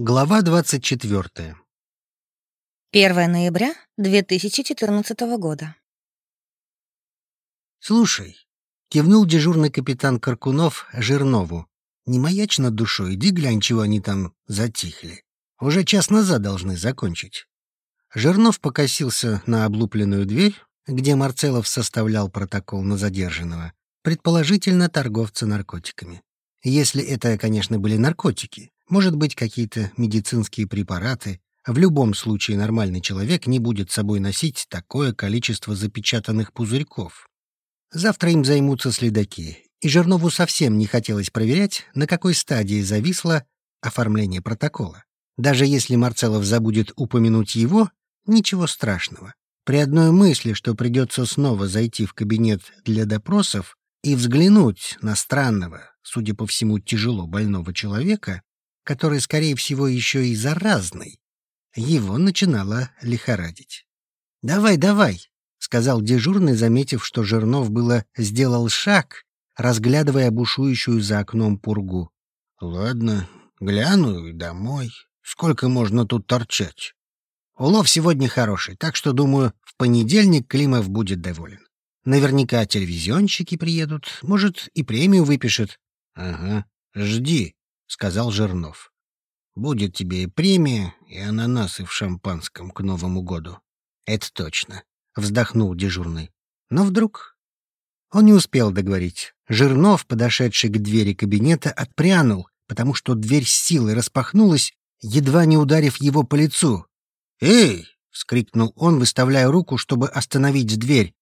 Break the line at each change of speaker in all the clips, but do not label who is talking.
Глава 24.
1 ноября 2014 года.
«Слушай», — кивнул дежурный капитан Каркунов Жирнову, «не маячь над душой, иди глянь, чего они там затихли. Уже час назад должны закончить». Жирнов покосился на облупленную дверь, где Марцелов составлял протокол на задержанного, предположительно торговца наркотиками. Если это, конечно, были наркотики. Может быть, какие-то медицинские препараты. В любом случае нормальный человек не будет с собой носить такое количество запечатанных пузырьков. Завтра им займутся следаки, и Жернову совсем не хотелось проверять, на какой стадии зависло оформление протокола. Даже если Марцелов забудет упомянуть его, ничего страшного. При одной мысли, что придется снова зайти в кабинет для допросов и взглянуть на странного, судя по всему, тяжело больного человека, который, скорее всего, еще и заразный, его начинало лихорадить. «Давай, давай!» — сказал дежурный, заметив, что Жирнов было сделал шаг, разглядывая бушующую за окном пургу. «Ладно, гляну и домой. Сколько можно тут торчать?» Улов сегодня хороший, так что, думаю, в понедельник Климов будет доволен. Наверняка телевизионщики приедут, может, и премию выпишет. — Ага, жди, — сказал Жирнов. «Будет тебе и премия, и ананасы в шампанском к Новому году». «Это точно», — вздохнул дежурный. Но вдруг... Он не успел договорить. Жирнов, подошедший к двери кабинета, отпрянул, потому что дверь силой распахнулась, едва не ударив его по лицу. «Эй!» — вскрикнул он, выставляя руку, чтобы остановить дверь.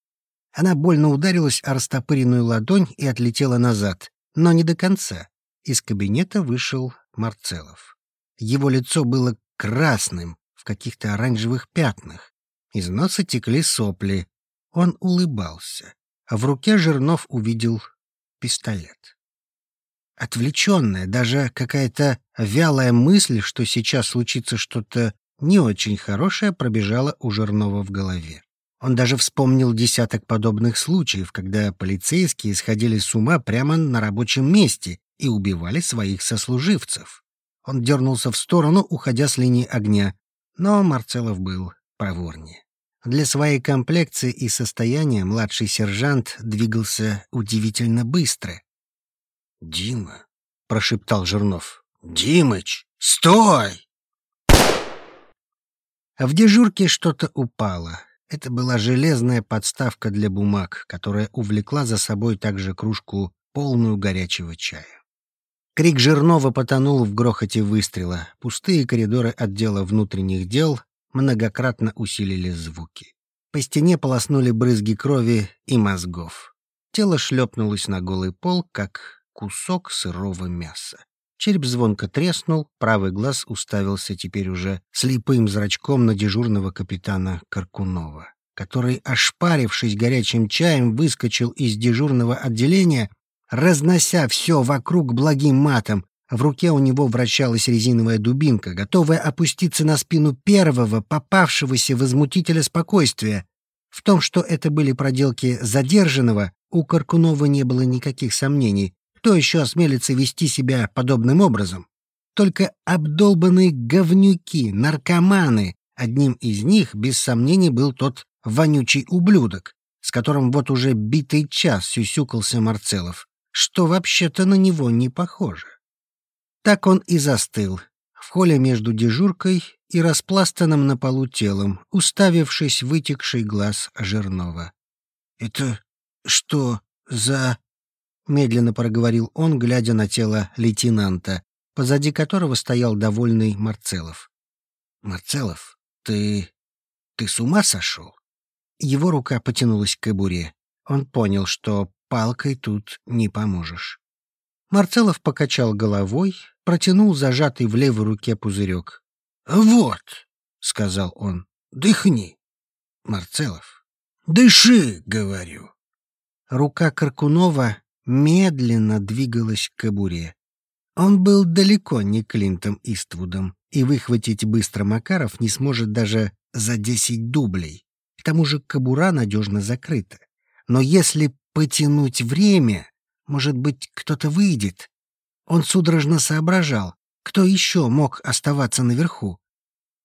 Она больно ударилась о растопыренную ладонь и отлетела назад, но не до конца из кабинета вышел Марцелов. Его лицо было красным, в каких-то оранжевых пятнах. Из носа текли сопли. Он улыбался, а в руке Жирнов увидел пистолет. Отвлеченная, даже какая-то вялая мысль, что сейчас случится что-то не очень хорошее, пробежала у Жирнова в голове. Он даже вспомнил десяток подобных случаев, когда полицейские сходили с ума прямо на рабочем месте и убивали своих сослуживцев. Он дернулся в сторону, уходя с линии огня, но Марцелов был проворнее. Для своей комплекции и состояния младший сержант двигался удивительно быстро. «Дима», — прошептал Жирнов, — «Димыч, стой!» В дежурке что-то упало. Это была железная подставка для бумаг, которая увлекла за собой также кружку, полную горячего чая. Крик Жирнова потонул в грохоте выстрела. Пустые коридоры отдела внутренних дел многократно усилили звуки. По стене полоснули брызги крови и мозгов. Тело шлепнулось на голый пол, как кусок сырого мяса. Череп звонко треснул, правый глаз уставился теперь уже слепым зрачком на дежурного капитана Каркунова, который, ошпарившись горячим чаем, выскочил из дежурного отделения разнося все вокруг благим матом. В руке у него вращалась резиновая дубинка, готовая опуститься на спину первого попавшегося возмутителя спокойствия. В том, что это были проделки задержанного, у Каркунова не было никаких сомнений. Кто еще осмелится вести себя подобным образом? Только обдолбанные говнюки, наркоманы. Одним из них, без сомнений, был тот вонючий ублюдок, с которым вот уже битый час сюсюкался Марцелов что вообще-то на него не похоже. Так он и застыл, в холле между дежуркой и распластанным на полу телом, уставившись в вытекший глаз Жирнова. «Это что за...» — медленно проговорил он, глядя на тело лейтенанта, позади которого стоял довольный Марцелов. «Марцелов, ты... ты с ума сошел?» Его рука потянулась к кобуре. Он понял, что палкой тут не поможешь. Марцелов покачал головой, протянул зажатый в левой руке пузырек. «Вот», — сказал он, — «дыхни». Марцелов. «Дыши», — говорю. Рука Каркунова медленно двигалась к кобуре. Он был далеко не Клинтом Иствудом, и выхватить быстро Макаров не сможет даже за десять дублей. К тому же кобура надежно закрыта. Но если потянуть время, может быть, кто-то выйдет. Он судорожно соображал, Кто еще мог оставаться наверху?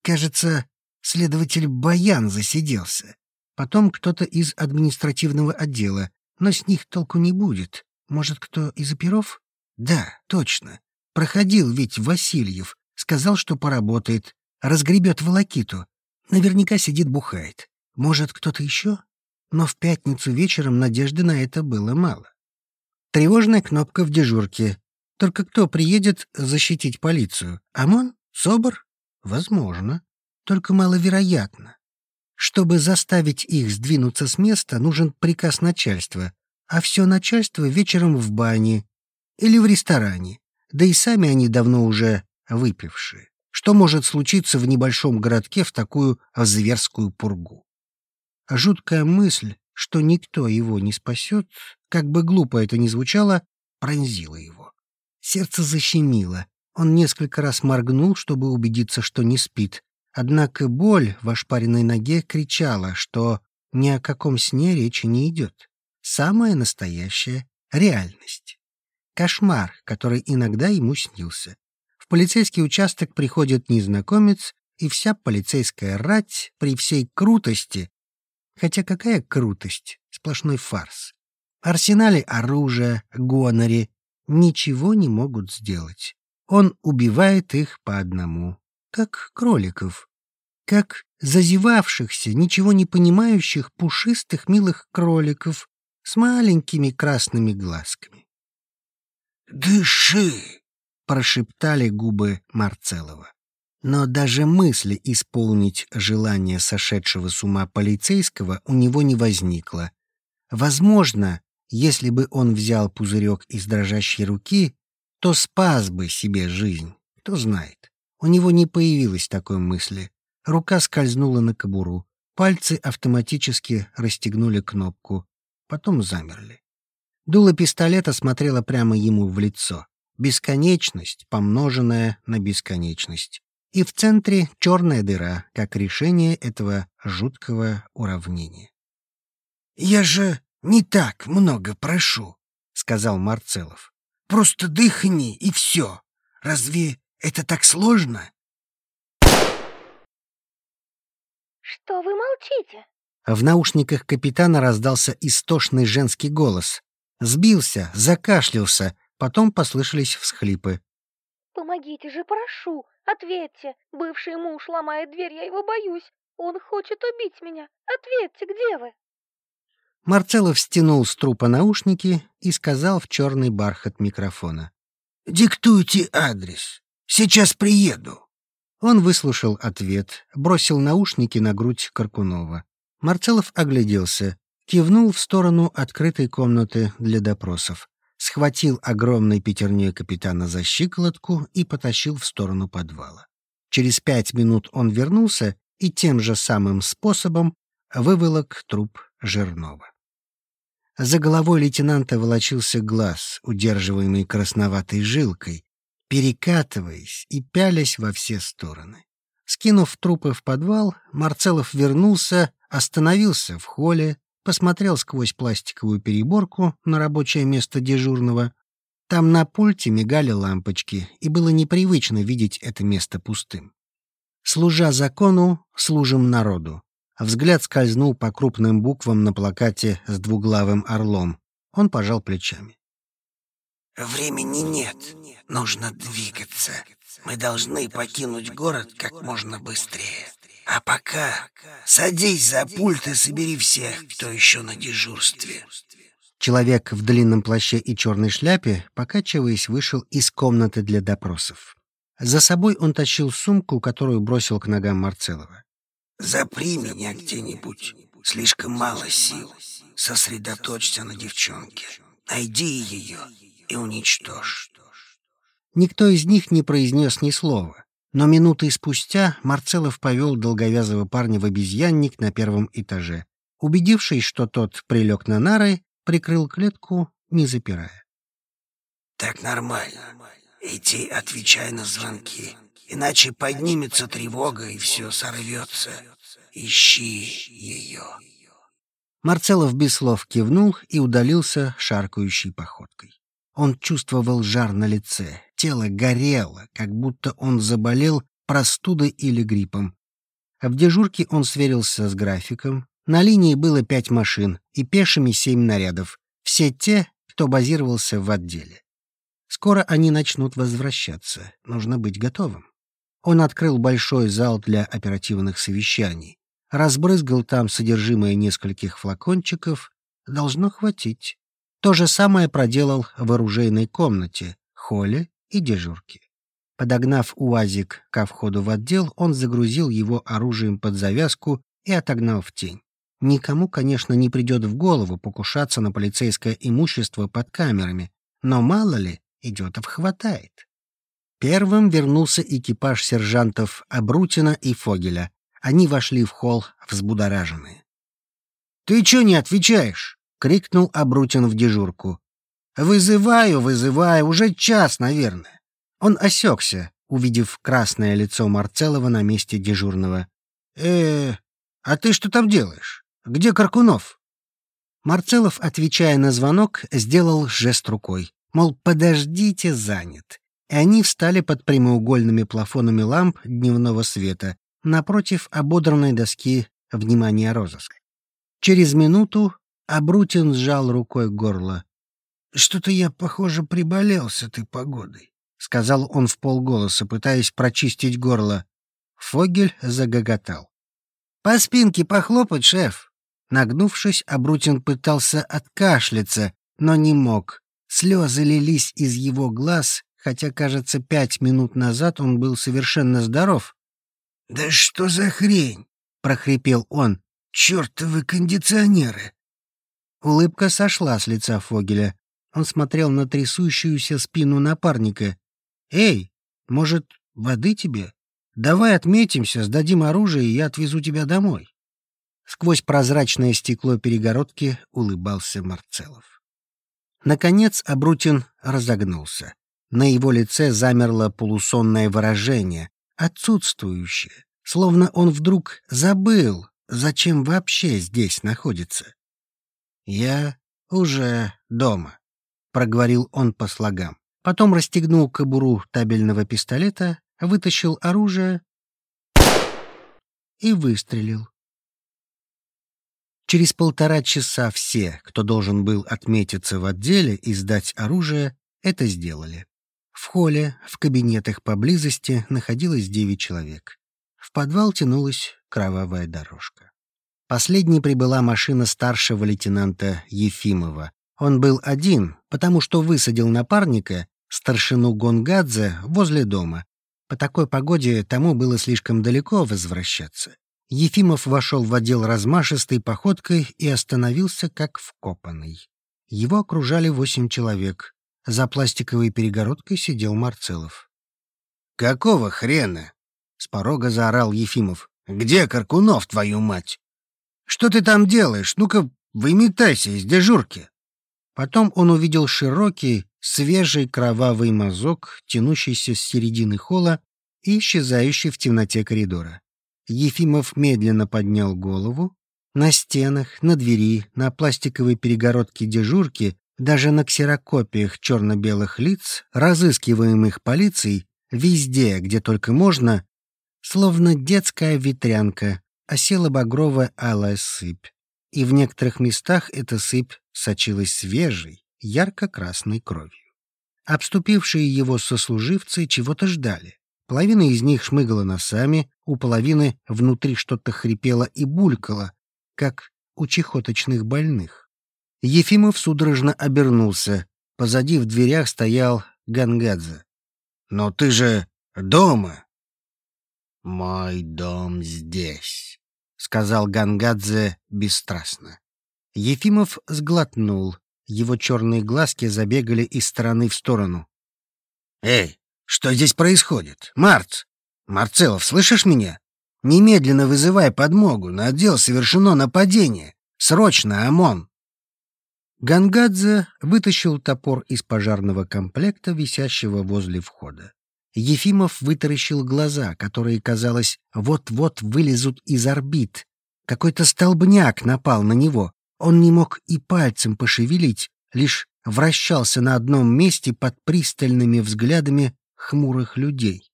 Кажется, следователь Баян засиделся. Потом кто-то из административного отдела, но с них толку не будет. Может, кто из оперов? Да, точно. Проходил ведь Васильев. Сказал, что поработает. Разгребет волокиту. Наверняка сидит бухает. Может, кто-то еще? Но в пятницу вечером надежды на это было мало. Тревожная кнопка в дежурке. Только кто приедет защитить полицию? ОМОН? СОБР? Возможно. Только маловероятно. Чтобы заставить их сдвинуться с места, нужен приказ начальства, а все начальство вечером в бане или в ресторане, да и сами они давно уже выпившие. Что может случиться в небольшом городке в такую зверскую пургу? Жуткая мысль, что никто его не спасет, как бы глупо это ни звучало, пронзила его. Сердце защемило. Он несколько раз моргнул, чтобы убедиться, что не спит. Однако боль в ошпаренной ноге кричала, что ни о каком сне речи не идет. Самая настоящая реальность. Кошмар, который иногда ему снился. В полицейский участок приходит незнакомец, и вся полицейская рать при всей крутости Хотя какая крутость, сплошной фарс. Арсенале оружия, гоноре ничего не могут сделать. Он убивает их по одному, как кроликов, как зазевавшихся, ничего не понимающих пушистых милых кроликов с маленькими красными глазками. «Дыши!» — прошептали губы Марцелова. Но даже мысли исполнить желание сошедшего с ума полицейского у него не возникло. Возможно, если бы он взял пузырек из дрожащей руки, то спас бы себе жизнь. Кто знает. У него не появилось такой мысли. Рука скользнула на кобуру. Пальцы автоматически расстегнули кнопку. Потом замерли. Дуло пистолета смотрело прямо ему в лицо. Бесконечность, помноженная на бесконечность и в центре черная дыра, как решение этого жуткого уравнения. «Я же не так много прошу», — сказал Марцелов. «Просто дыхни, и все. Разве это так сложно?»
«Что вы молчите?»
В наушниках капитана раздался истошный женский голос. Сбился, закашлялся, потом послышались всхлипы.
«Помогите же, прошу! Ответьте! Бывший муж ломает дверь, я его боюсь! Он хочет убить меня! Ответьте, где вы?»
Марцелов стянул с трупа наушники и сказал в черный бархат микрофона. «Диктуйте адрес. Сейчас приеду». Он выслушал ответ, бросил наушники на грудь Каркунова. Марцелов огляделся, кивнул в сторону открытой комнаты для допросов схватил огромной пятерней капитана за щиколотку и потащил в сторону подвала. Через пять минут он вернулся и тем же самым способом выволок труп Жирнова. За головой лейтенанта волочился глаз, удерживаемый красноватой жилкой, перекатываясь и пялясь во все стороны. Скинув трупы в подвал, Марцелов вернулся, остановился в холле, посмотрел сквозь пластиковую переборку на рабочее место дежурного. Там на пульте мигали лампочки, и было непривычно видеть это место пустым. «Служа закону, служим народу». Взгляд скользнул по крупным буквам на плакате с двуглавым орлом. Он пожал плечами.
«Времени нет. Нужно двигаться. Мы должны покинуть город как можно быстрее». А пока садись за пульт и собери всех, кто еще на дежурстве.
Человек в длинном плаще и черной шляпе, покачиваясь, вышел из комнаты для допросов. За собой он тащил сумку, которую бросил к ногам Марцелова.
«Запри меня где-нибудь. Слишком мало сил. Сосредоточься на девчонке. Найди ее и уничтожь».
Никто из них не произнес ни слова. Но минуты спустя Марцелов повел долговязого парня в обезьянник на первом этаже. Убедившись, что тот прилег на нары, прикрыл клетку, не запирая.
«Так нормально. Иди отвечай на звонки, иначе поднимется тревога и все сорвется. Ищи ее».
Марцелов без слов кивнул и удалился шаркающей походкой. Он чувствовал жар на лице, Тело горело, как будто он заболел простудой или гриппом. В дежурке он сверился с графиком. На линии было пять машин и пешими семь нарядов. Все те, кто базировался в отделе. Скоро они начнут возвращаться. Нужно быть готовым. Он открыл большой зал для оперативных совещаний. Разбрызгал там содержимое нескольких флакончиков. Должно хватить. То же самое проделал в оружейной комнате, холле и дежурке. Подогнав УАЗик ко входу в отдел, он загрузил его оружием под завязку и отогнал в тень. Никому, конечно, не придет в голову покушаться на полицейское имущество под камерами, но мало ли, идиотов хватает. Первым вернулся экипаж сержантов Абрутина и Фогеля. Они вошли в холл взбудораженные. «Ты чё не отвечаешь?» — крикнул Абрутин в дежурку. «Вызываю, вызываю, уже час, наверное». Он осекся, увидев красное лицо Марцелова на месте дежурного. э а ты что там делаешь? Где Каркунов?» Марцелов, отвечая на звонок, сделал жест рукой, мол, подождите, занят. И они встали под прямоугольными плафонами ламп дневного света напротив ободранной доски внимания розыска. Через минуту Абрутин сжал рукой горло. «Что-то я, похоже, приболел с этой погодой», — сказал он в полголоса, пытаясь прочистить горло. Фогель загоготал. «По спинке похлопать, шеф!» Нагнувшись, Абрутин пытался откашляться, но не мог. Слезы лились из его глаз, хотя, кажется, пять минут назад он был совершенно здоров.
«Да что за хрень?» — прохрипел он. «Чёртовы кондиционеры!»
Улыбка сошла с лица Фогеля. Он смотрел на трясущуюся спину напарника. «Эй, может, воды тебе? Давай отметимся, сдадим оружие, и я отвезу тебя домой». Сквозь прозрачное стекло перегородки улыбался Марцелов. Наконец Абрутин разогнулся. На его лице замерло полусонное выражение, отсутствующее, словно он вдруг забыл, зачем вообще здесь находится. «Я уже дома», — проговорил он по слогам. Потом расстегнул кобуру табельного пистолета, вытащил оружие и выстрелил. Через полтора часа все, кто должен был отметиться в отделе и сдать оружие, это сделали. В холле, в кабинетах поблизости находилось девять человек. В подвал тянулась кровавая дорожка. Последней прибыла машина старшего лейтенанта Ефимова. Он был один, потому что высадил напарника, старшину Гонгадзе, возле дома. По такой погоде тому было слишком далеко возвращаться. Ефимов вошел в отдел размашистой походкой и остановился как вкопанный. Его окружали восемь человек. За пластиковой перегородкой сидел Марцелов.
«Какого хрена?» — с порога заорал Ефимов. «Где Каркунов, твою мать? Что ты там делаешь? Ну-ка, выметайся из дежурки!»
Потом он увидел широкий, свежий кровавый мазок, тянущийся с середины холла и исчезающий в темноте коридора. Ефимов медленно поднял голову. На стенах, на двери, на пластиковой перегородке дежурки, даже на ксерокопиях черно-белых лиц, разыскиваемых полицией, везде, где только можно, словно детская ветрянка, осела багровая алая сыпь. И в некоторых местах эта сыпь сочилась свежей, ярко-красной кровью. Обступившие его сослуживцы чего-то ждали. Половина из них шмыгала носами, у половины внутри что-то хрипело и булькало, как у чехоточных больных. Ефимов судорожно обернулся. Позади в дверях стоял Гангадзе.
«Но ты же дома!»
«Мой дом здесь», — сказал Гангадзе бесстрастно. Ефимов сглотнул. Его черные глазки забегали из стороны в сторону.
«Эй, что здесь происходит? Марц! Марцелов, слышишь меня? Немедленно вызывай подмогу. На отдел совершено нападение. Срочно, ОМОН!»
Гангадзе вытащил топор из пожарного комплекта, висящего возле входа. Ефимов вытаращил глаза, которые, казалось, вот-вот вылезут из орбит. Какой-то столбняк напал на него. Он не мог и пальцем пошевелить, лишь вращался на одном месте под пристальными взглядами хмурых людей.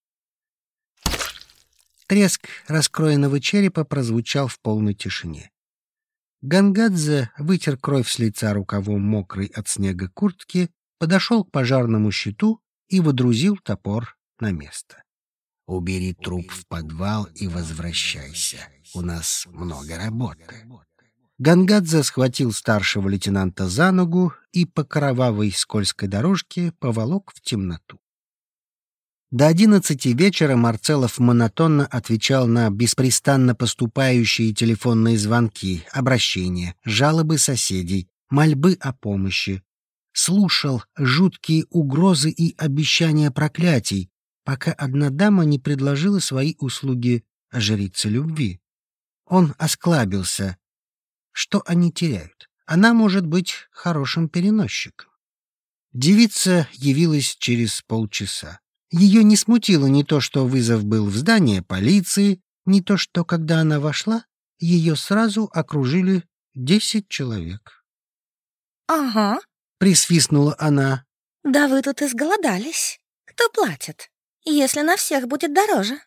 Треск раскроенного черепа прозвучал в полной тишине. Гангадзе вытер кровь с лица рукавом мокрой от снега куртки, подошел к пожарному щиту и водрузил топор на место. «Убери труп в подвал и возвращайся. У нас много работы». Гангадзе схватил старшего лейтенанта за ногу и по кровавой скользкой дорожке поволок в темноту. До одиннадцати вечера Марцелов монотонно отвечал на беспрестанно поступающие телефонные звонки, обращения, жалобы соседей, мольбы о помощи. Слушал жуткие угрозы и обещания проклятий, пока одна дама не предложила свои услуги жрице любви. Он осклабился. Что они теряют? Она может быть хорошим переносчиком. Девица явилась через полчаса. Ее не смутило ни то, что вызов был в здание полиции, ни то, что, когда она вошла, ее сразу окружили десять человек.
«Ага», —
присвистнула она.
«Да вы тут изголодались. Кто платит? Если на всех будет дороже».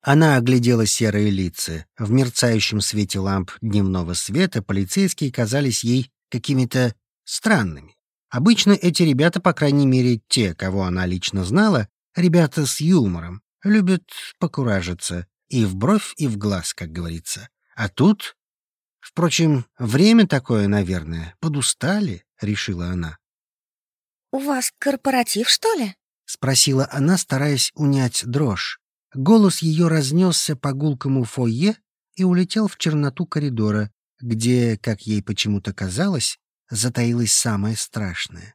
Она оглядела серые лица. В мерцающем свете ламп дневного света полицейские казались ей какими-то странными. Обычно эти ребята, по крайней мере, те, кого она лично знала, Ребята с юмором, любят покуражиться. И в бровь, и в глаз, как говорится. А тут... Впрочем, время такое, наверное. Подустали, решила она.
«У вас корпоратив, что ли?»
— спросила она, стараясь унять дрожь. Голос ее разнесся по гулкому фойе и улетел в черноту коридора, где, как ей почему-то казалось, затаилось самое страшное.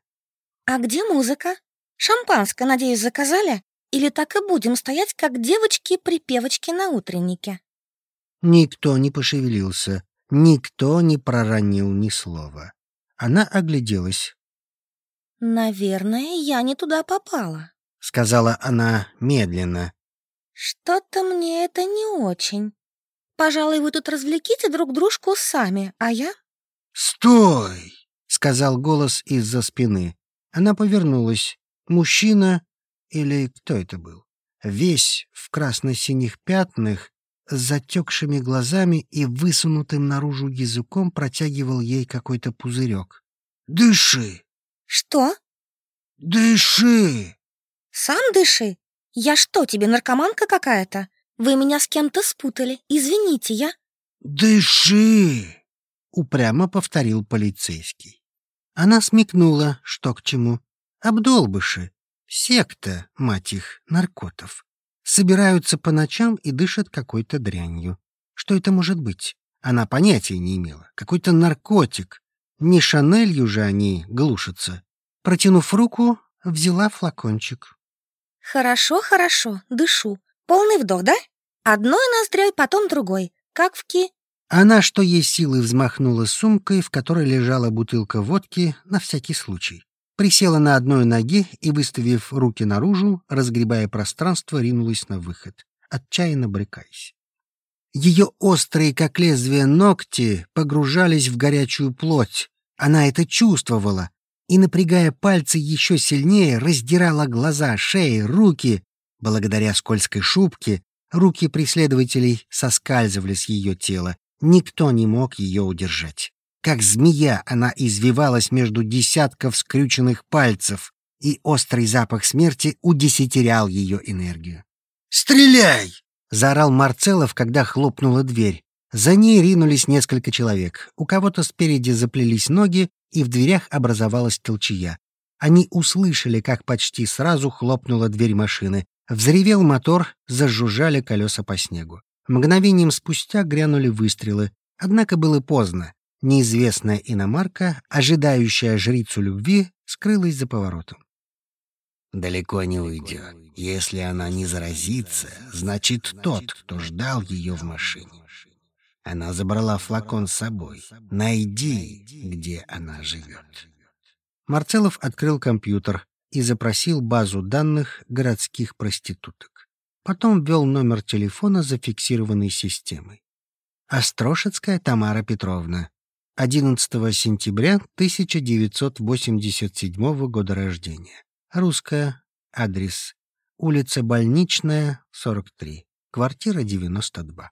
«А где музыка?» Шампанское, надеюсь, заказали? Или так и будем стоять, как девочки-припевочки на утреннике?»
Никто не пошевелился, никто не проронил ни слова. Она огляделась.
«Наверное, я не туда попала», —
сказала она медленно.
«Что-то мне это не очень. Пожалуй, вы тут развлеките друг дружку сами, а я...»
«Стой!» — сказал голос из-за спины. Она повернулась. Мужчина, или кто это был, весь в красно-синих пятнах, с затекшими глазами и высунутым наружу языком протягивал ей какой-то пузырек. «Дыши!»
«Что?»
«Дыши!»
«Сам дыши! Я что, тебе наркоманка какая-то? Вы меня с кем-то спутали. Извините, я...»
«Дыши!» — упрямо повторил полицейский. Она смекнула, что к чему. Обдолбыши. Секта, мать их, наркотов. Собираются по ночам и дышат какой-то дрянью. Что это может быть? Она понятия не имела. Какой-то наркотик. Не Шанелью же они глушатся. Протянув руку, взяла флакончик.
«Хорошо, хорошо, дышу. Полный вдох, да? Одной ноздрёй, потом другой. Как в ки...»
Она, что есть силы, взмахнула сумкой, в которой лежала бутылка водки на всякий случай присела на одной ноге и, выставив руки наружу, разгребая пространство, ринулась на выход, отчаянно брыкаясь. Ее острые, как лезвие, ногти погружались в горячую плоть. Она это чувствовала и, напрягая пальцы еще сильнее, раздирала глаза, шеи, руки. Благодаря скользкой шубке руки преследователей соскальзывали с ее тела. Никто не мог ее удержать. Как змея она извивалась между десятков скрюченных пальцев, и острый запах смерти удесятерял ее энергию. «Стреляй!» — заорал Марцелов, когда хлопнула дверь. За ней ринулись несколько человек. У кого-то спереди заплелись ноги, и в дверях образовалась толчья. Они услышали, как почти сразу хлопнула дверь машины. Взревел мотор, зажужжали колеса по снегу. Мгновением спустя грянули выстрелы. Однако было поздно. Неизвестная иномарка, ожидающая жрицу любви, скрылась за поворотом. Далеко не уйдет. Если она не заразится, значит тот, кто ждал ее в машине. Она забрала флакон с собой. Найди, где она живет. Марцелов открыл компьютер и запросил базу данных городских проституток. Потом ввел номер телефона, зафиксированный системой. Острошецкая Тамара Петровна, 11 сентября 1987 года рождения. Русская. Адрес. Улица Больничная, 43. Квартира 92.